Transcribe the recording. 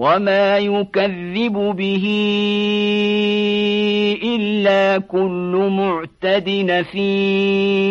وما يكذب به إلا كل معتد فِيهِ